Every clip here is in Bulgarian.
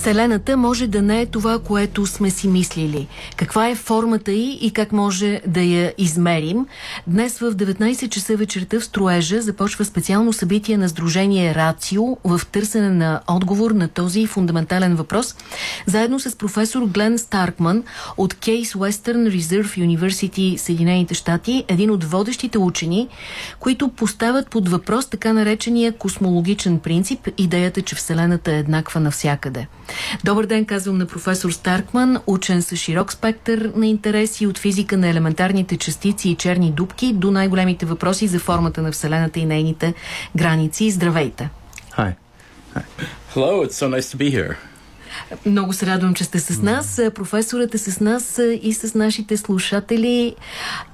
Вселената може да не е това, което сме си мислили. Каква е формата й и как може да я измерим? Днес в 19 часа вечерта в Строежа започва специално събитие на Сдружение Рацио в търсене на отговор на този фундаментален въпрос, заедно с професор Глен Старкман от Кейс Western Reserve University, Съединените щати, един от водещите учени, които поставят под въпрос така наречения космологичен принцип, идеята, че Вселената е еднаква навсякъде. Добър ден, казвам на професор Старкман, учен с широк спектър на интереси от физика на елементарните частици и черни дубки до най-големите въпроси за формата на Вселената и нейните граници. Здравейте! Hi. Hi. Hello, it's so nice to be here. Много се радвам, че сте с нас. Професорът е с нас и с нашите слушатели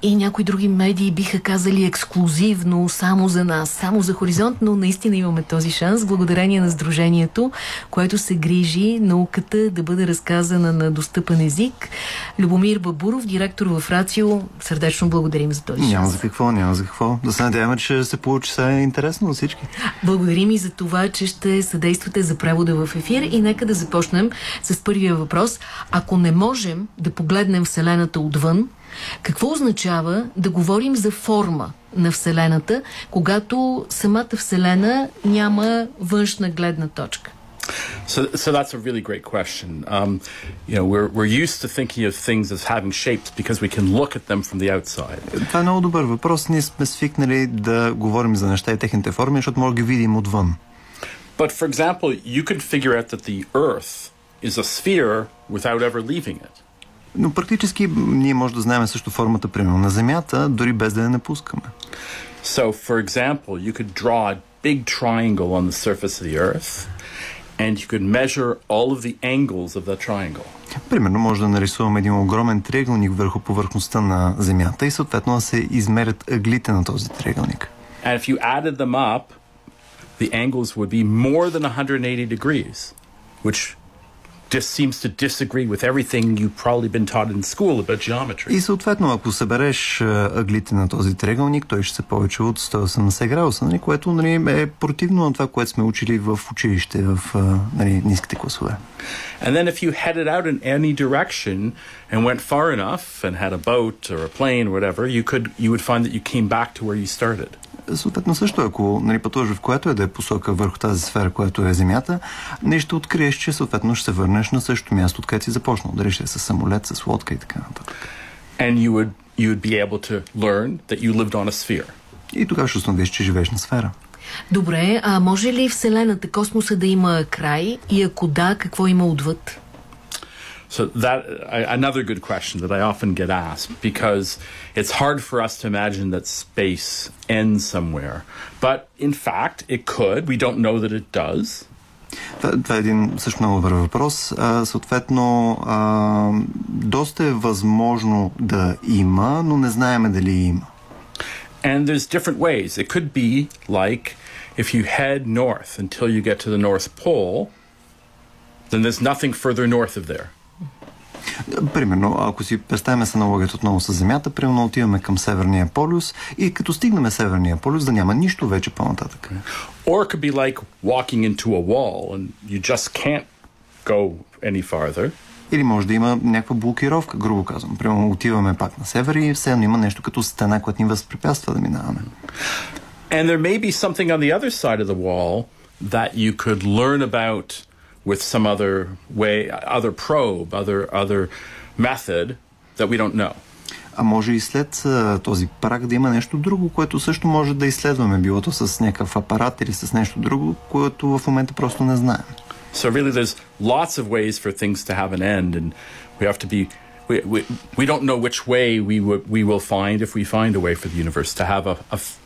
и някои други медии биха казали ексклюзивно, само за нас, само за Хоризонт, но наистина имаме този шанс, благодарение на Сдружението, което се грижи науката да бъде разказана на достъпен език. Любомир Бабуров, директор в Рацио, сърдечно благодарим за този шанс. Няма за какво, няма за какво. Да се надяваме, че се получи сега интересно за всички. Благодарим и за това, че ще съдействате за превода в ефир и нека да започнем с първия въпрос. Ако не можем да погледнем Вселената отвън, какво означава да говорим за форма на Вселената, когато самата Вселена няма външна гледна точка? So, so that's a really great question. Um, you know, we're, we're used to thinking of things as having shapes because we can look at them from the outside. Това е много добър въпрос. Ние сме свикнали да говорим за неща и техните форми, защото може да ги видим отвън. But for example, you could figure out that the Earth is a sphere without ever leaving it. Но практически ние може да знаем също формата, примерно, на Земята, дори без да я напускаме. So, for example, you could draw a big triangle on the surface of the Earth, and you could measure all of the angles of that triangle. Примерно може да нарисуваме един огромен триъгълник върху повърхността на Земята и съответно да се измерят ъглите на този триъгълник. And if you added them up, the angles would be more than 180 degrees, which just seems to disagree with everything you've probably been taught in school about geometry. И съответно, ако събереш а, ъглите на този триъгълник, той ще се повече от 180 градуса, нали, което нали, е противно на това, което сме учили в училище, в а, нали, ниските класове. And then if you headed out in any direction and went far enough and had a boat or a plane or whatever, you could you would find that you came back to where you started. Съответно също, ако нали, пътуваш в която е да е посока върху тази сфера, която е Земята, не ще откриеш, че съответно ще се върнеш на същото място, откъдето си започнал. Дали ще е с самолет, с лодка и така нататък. And you would you would be able to learn that you lived on a sphere. И тогава ще установиш, че живееш на сфера. Добре, а може ли Вселената, космоса да има край и ако да, какво има отвъд? So that uh, another good question that I often get asked because it's hard for us to imagine that space ends somewhere. But in fact, it could. We don't know that it does. Това, това е един също много добър въпрос. А, съответно, а, доста е възможно да има, но не знаеме дали има. And there's different ways. It could be like if you head north until you get to the North Pole, then there's nothing further north of there. Примерно, ако си представяме с аналогията отново с Земята, примерно отиваме към Северния полюс и като стигнем Северния полюс да няма нищо вече по-нататък. Or it could be like walking into a wall and you just can't go any farther. Или може да има някаква блокировка, грубо казвам. Примерно отиваме пак на север и все едно има нещо като стена, която ни възпрепятства да минаваме. And there may be something on the other side of the wall that you could learn about with some other way, other probe, other other method that we don't know. А може и след а, този прак да има нещо друго, което също може да изследваме, било то с някакъв апарат или с нещо друго, което в момента просто не знаем. So really, there's lots of ways for things to have an end, and we have to be. We, we, we don't know which way we, w- we will find if we find a way for the universe to have a, a f-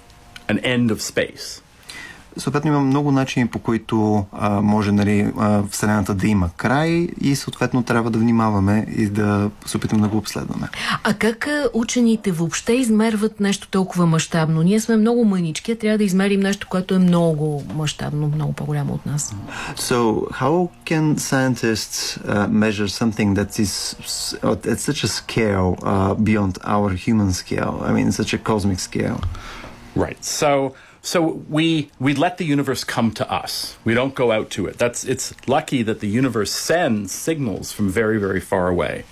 an end of space. Съответно има много начини по които а, може нали, а, Вселената да има край и съответно трябва да внимаваме и да се опитаме да го обследваме. А как учените въобще измерват нещо толкова мащабно? Ние сме много мънички, а трябва да измерим нещо, което е много мащабно, много по-голямо от нас. So how can scientists uh, measure something that is at such a scale uh, beyond our human scale? I mean, such a cosmic scale. Right. So So we we let the universe come to us. We don't go out to it. That's it's lucky that the universe sends signals from very very far away.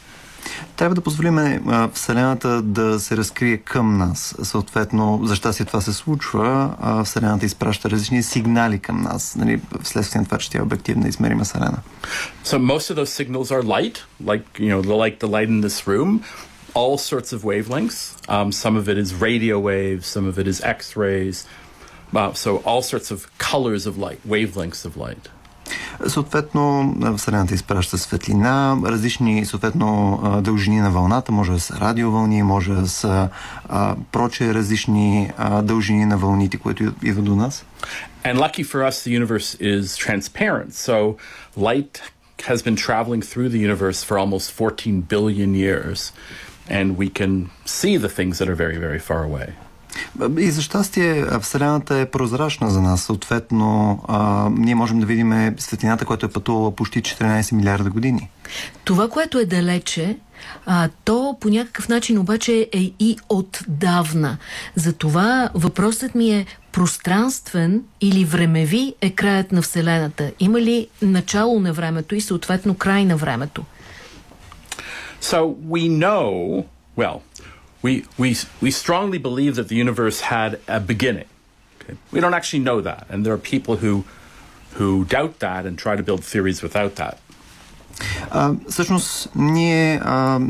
Трябва да позволим а, Вселената да се разкрие към нас. Съответно, за щастие това се случва, а Вселената изпраща различни сигнали към нас, нали, вследствие на това, че тя е обективна и измерима Вселена. So most of those signals are light, like you know, like the light in this room. All sorts of wavelengths. Um, some of it is radio waves, some of it is X-rays. Uh, so all sorts of colors of light, wavelengths of light. Съответно, Вселената изпраща светлина, различни съответно дължини на вълната, може да са радиовълни, може да са а, проче различни а, дължини на вълните, които идват до нас. And lucky for us, the universe is transparent. So light has been traveling through the universe for almost 14 billion years, and we can see the things that are very, very far away. И за щастие Вселената е прозрачна за нас. Съответно, а, ние можем да видим светлината, която е пътувала почти 14 милиарда години. Това, което е далече, а, то по някакъв начин обаче е и отдавна. Затова въпросът ми е пространствен или времеви е краят на Вселената? Има ли начало на времето и съответно край на времето? So we know, well, we, we, we strongly believe that the universe had a beginning. Okay? We don't actually know that, and there are people who, who doubt that and try to build theories without that. А, всъщност, ние а,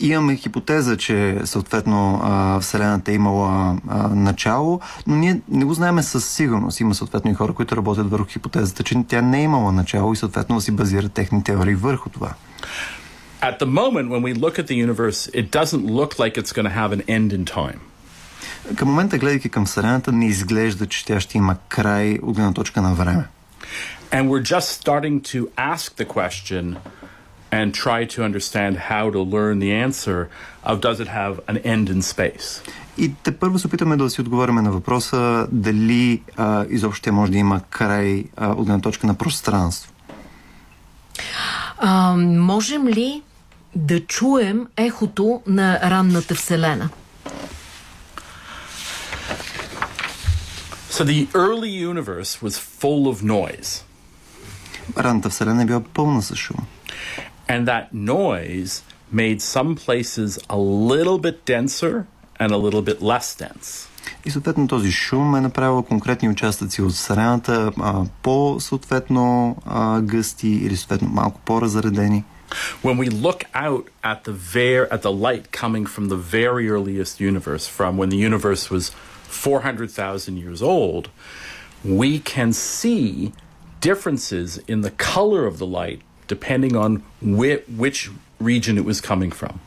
имаме хипотеза, че съответно а, Вселената е имала а, начало, но ние не го знаем със сигурност. Има съответно и хора, които работят върху хипотезата, че тя не е имала начало и съответно си базират техни теории върху това. At the moment, when we look at the universe, it doesn't look like it's going to have an end in time. Към момента, гледайки към Вселената, не изглежда, че тя ще има край от гледна точка на време. And we're just starting to ask the question and try to understand how to learn the answer of does it have an end in space. И те първо се опитаме да си отговорим на въпроса дали а, изобщо тя може да има край а, от гледна точка на пространство. А, можем ли да чуем ехото на ранната Вселена? So the early universe was full of noise. Ранната Вселена е била пълна с шум. And that noise made some places a little bit denser and a little bit less dense. И съответно този шум е направил конкретни участъци от Вселената а, по-съответно а, гъсти или съответно малко по-разредени. When we look out at the ver- at the light coming from the very earliest universe, from when the universe was 400,000 years old, we can see differences in the color of the light depending on whi- which region it was coming from.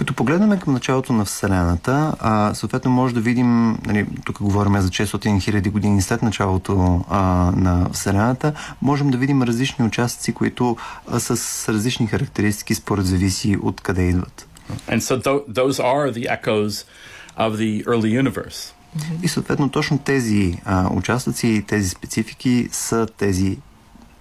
Като погледнем към началото на Вселената, а, съответно може да видим, нали, тук говорим за 600 хиляди години след началото а, на Вселената, можем да видим различни участъци, които а, с различни характеристики, според зависи от къде идват. And so th- those are the echoes of the early universe. И съответно точно тези а, участъци, тези специфики са тези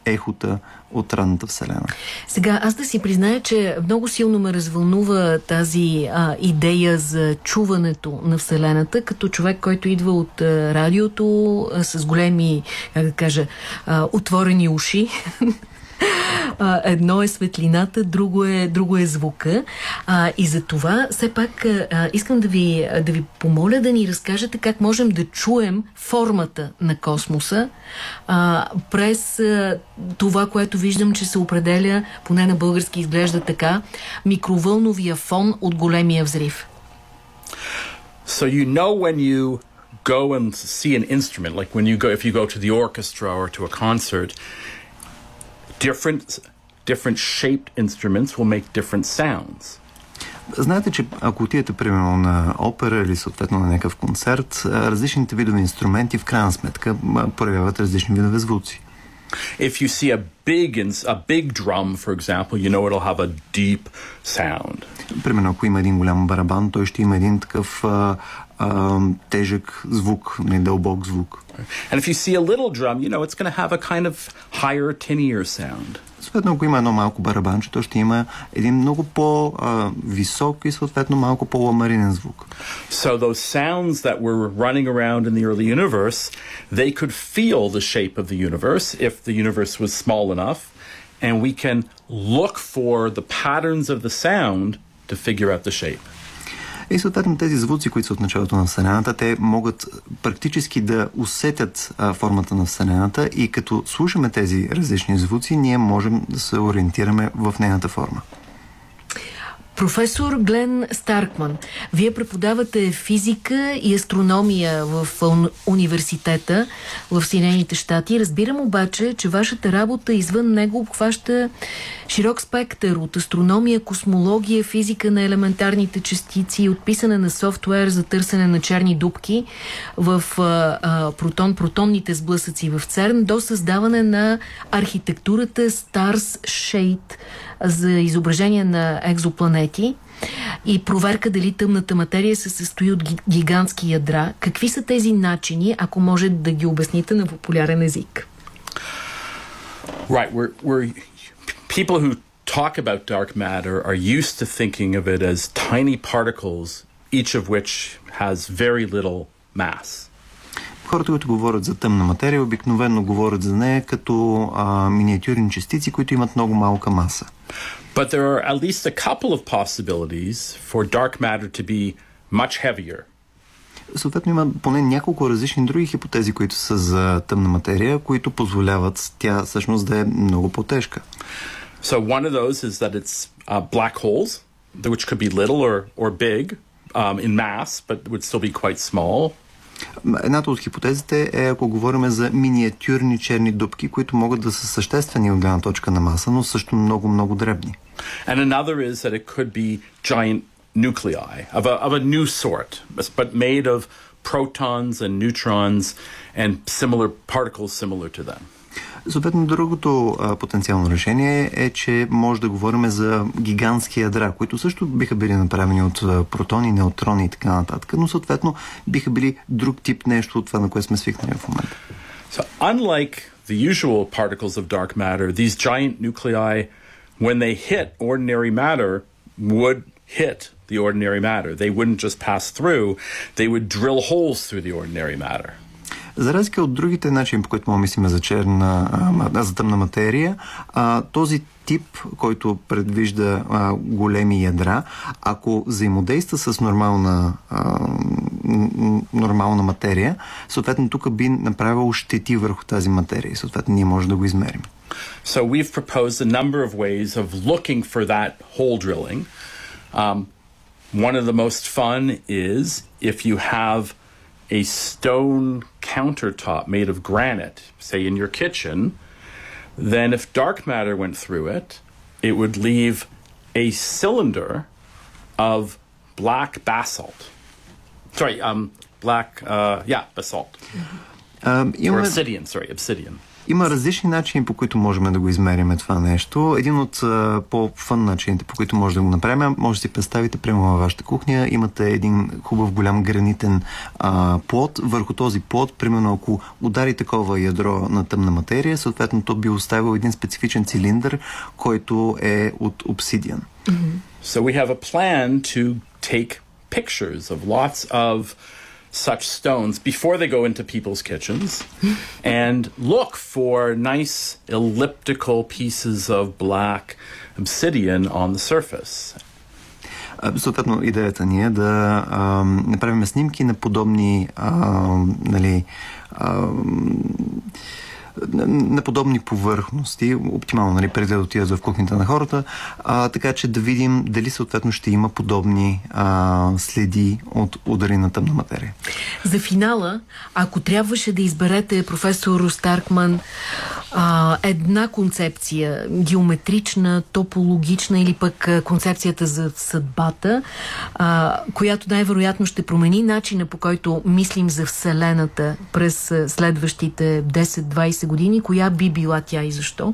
ехота от ранната Вселена. Сега, аз да си призная, че много силно ме развълнува тази а, идея за чуването на Вселената, като човек, който идва от а, радиото а, с големи, как да кажа, а, отворени уши. Едно е светлината, друго е, друго е звука. А, и за това все пак а, искам да ви, да ви помоля да ни разкажете как можем да чуем формата на космоса а, през а, това, което виждам, че се определя, поне на български изглежда така, микровълновия фон от големия взрив. So you know when you go and see an instrument, like when you go, if you go to the orchestra or to a concert, different different shaped instruments will make different sounds. Знаете, че ако отидете примерно на опера или съответно на някакъв концерт, различните видове инструменти в крайна сметка проявяват различни видове звуци. If you see a big ins- a big drum, for example, you know it'll have a deep sound. Примерно, ако има един голям барабан, той ще има един такъв а, а, тежък звук, не дълбок звук. And if you see a little drum, you know it's going to have a kind of higher, tinier sound. Съответно, ако има едно малко барабанче, то ще има един много по-висок и съответно малко по-ламаринен звук. So those sounds that were running around in the early universe, they could feel the shape of the universe if the universe was small enough, and we can look for the patterns of the sound to figure out the shape. И съответно тези звуци, които са от началото на Вселената, те могат практически да усетят а, формата на Вселената и като слушаме тези различни звуци, ние можем да се ориентираме в нейната форма. Професор Глен Старкман, вие преподавате физика и астрономия в университета в Съединените щати. Разбирам обаче, че вашата работа извън него обхваща широк спектър от астрономия, космология, физика на елементарните частици, отписане на софтуер за търсене на черни дубки в протон-протонните сблъсъци в ЦЕРН до създаване на архитектурата Stars Shade за изображение на екзопланети и проверка дали тъмната материя се състои от гигантски ядра. Какви са тези начини, ако може да ги обясните на популярен език? Right, we're, we're people who talk about dark matter are used to thinking of it as tiny particles, each of which has very little mass. Хората, които говорят за тъмна материя, обикновено говорят за нея като а, миниатюрни частици, които имат много малка маса. But there are at least a couple of possibilities for dark matter to be much heavier. Съответно има поне няколко различни други хипотези, които са за тъмна материя, които позволяват тя всъщност да е много по-тежка. So one of those is that it's uh, black holes, which could be little or, or big um, in mass, but would still be quite small. Едната от хипотезите е, ако говорим за миниатюрни черни дупки, които могат да са съществени от гледна точка на маса, но също много, много дребни. And another is that it could be giant nuclei of a, of a new sort, but made of protons and neutrons and similar particles similar to them. Съответно, другото а, потенциално решение е, че може да говорим за гигантски ядра, които също биха били направени от а, протони, неутрони и така нататък, но съответно биха били друг тип нещо от това, на което сме свикнали в момента. So, unlike the usual particles of dark matter, these giant nuclei, when they hit ordinary matter, would hit the ordinary matter. They wouldn't just pass through, they would drill holes through the ordinary matter. За разлика от другите начини, по които му мислим за черна, а, за тъмна материя, а, този тип, който предвижда а, големи ядра, ако взаимодейства с нормална, а, нормална материя, съответно тук би направил щети върху тази материя и съответно ние можем да го измерим. So we've proposed a number of ways of looking for that hole drilling. Um, one of the most fun is if you have a stone countertop made of granite, say in your kitchen, then if dark matter went through it, it would leave a cylinder of black basalt. Sorry, um, black, uh, yeah, basalt. Um, or obsidian, sorry, obsidian. Има различни начини, по които можем да го измерим това нещо. Един от по-фън начините, по които може да го направим, може да си представите, прямо във вашата кухня, имате един хубав голям гранитен а, плод. Върху този плод, примерно ако удари такова ядро на тъмна материя, съответно то би оставил един специфичен цилиндър, който е от обсидиан. Mm-hmm. So we have a plan to take pictures of lots of such stones before they go into people's kitchens and look for nice elliptical pieces of black obsidian on the surface. Съответно, идеята ни е да а, направим снимки на подобни а, нали, а, на подобни повърхности, оптимално, нали, преди да отидат в кухнята на хората, а, така че да видим дали съответно ще има подобни а, следи от удари на тъмна материя. За финала, ако трябваше да изберете, професор Старкман, а, една концепция, геометрична, топологична или пък концепцията за съдбата, а, която най-вероятно ще промени начина по който мислим за Вселената през следващите 10-20 години, коя би била тя и защо?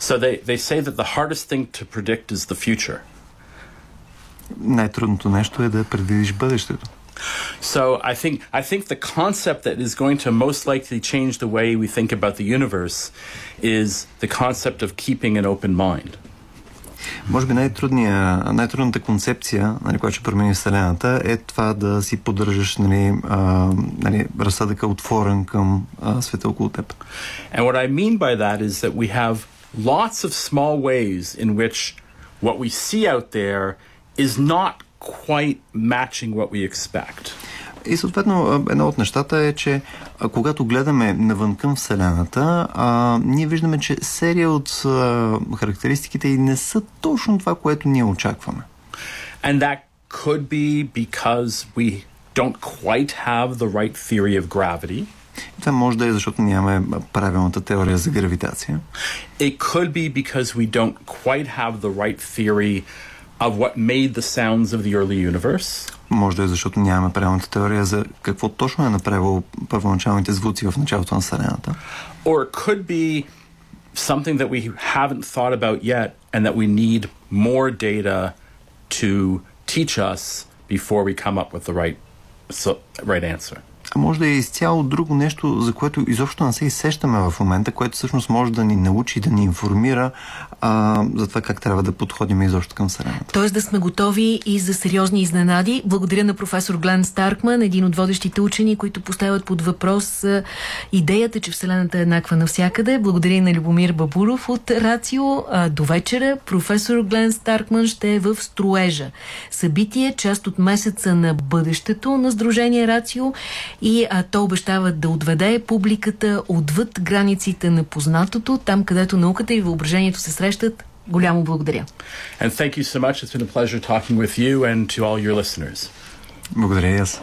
So they, they say that the hardest thing to predict is the future. Най-трудното нещо е да предвидиш бъдещето. So I think I think the concept that is going to most likely change the way we think about the universe is the concept of keeping an open mind. Може би най-трудната концепция, нали, която ще промени Вселената, е това да си поддържаш нали, а, нали, разсъдъка отворен към а, света около теб. And what I mean by that is that we have lots of small ways in which what we see out there is not quite matching what we expect. И съответно, едно от нещата е, че а, когато гледаме навън към Вселената, а, ние виждаме, че серия от а, характеристиките и не са точно това, което ние очакваме. And that could be because we don't quite have the right theory of gravity. Това може да е защото нямаме правилната теория за гравитация. It could be because we don't quite have the right theory of what made the sounds of the early universe. Може да е защото нямаме правилната теория за какво точно е направило първоначалните звуци в началото на Вселената. Or it could be something that we haven't thought about yet and that we need more data to teach us before we come up with the right so, right answer. А може да е изцяло друго нещо, за което изобщо не се изсещаме в момента, което всъщност може да ни научи, да ни информира а, за това как трябва да подходим изобщо към Вселената. Тоест да сме готови и за сериозни изненади. Благодаря на професор Глен Старкман, един от водещите учени, които поставят под въпрос идеята, че Вселената е еднаква навсякъде. Благодаря и на Любомир Бабуров от Рацио. До вечера професор Глен Старкман ще е в Строежа. Събитие, част от месеца на бъдещето на Сдружение Рацио и а, то обещава да отведе публиката отвъд границите на познатото, там където науката и въображението се срещат. Голямо благодаря. And thank you so much. It's been a pleasure talking with you and to all your listeners. Благодаря и аз.